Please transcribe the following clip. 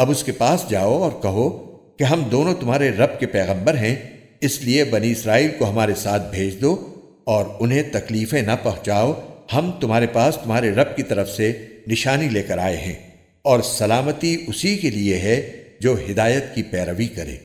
اب اس کے پاس جاؤ اور کہو کہ ہم دونوں تمہارے رب کے پیغمبر ہیں، اس لیے بنی اسرائیل کو ہمارے ساتھ بھیج دو اور انہیں تکلیفیں نہ پہنچاؤ۔ ہم تمہارے پاس تمہارے رب کی طرف سے نشانی لے کر آئے ہیں اور سلامتی اسی کے لیے ہے جو ہدایت کی پیروی کرے۔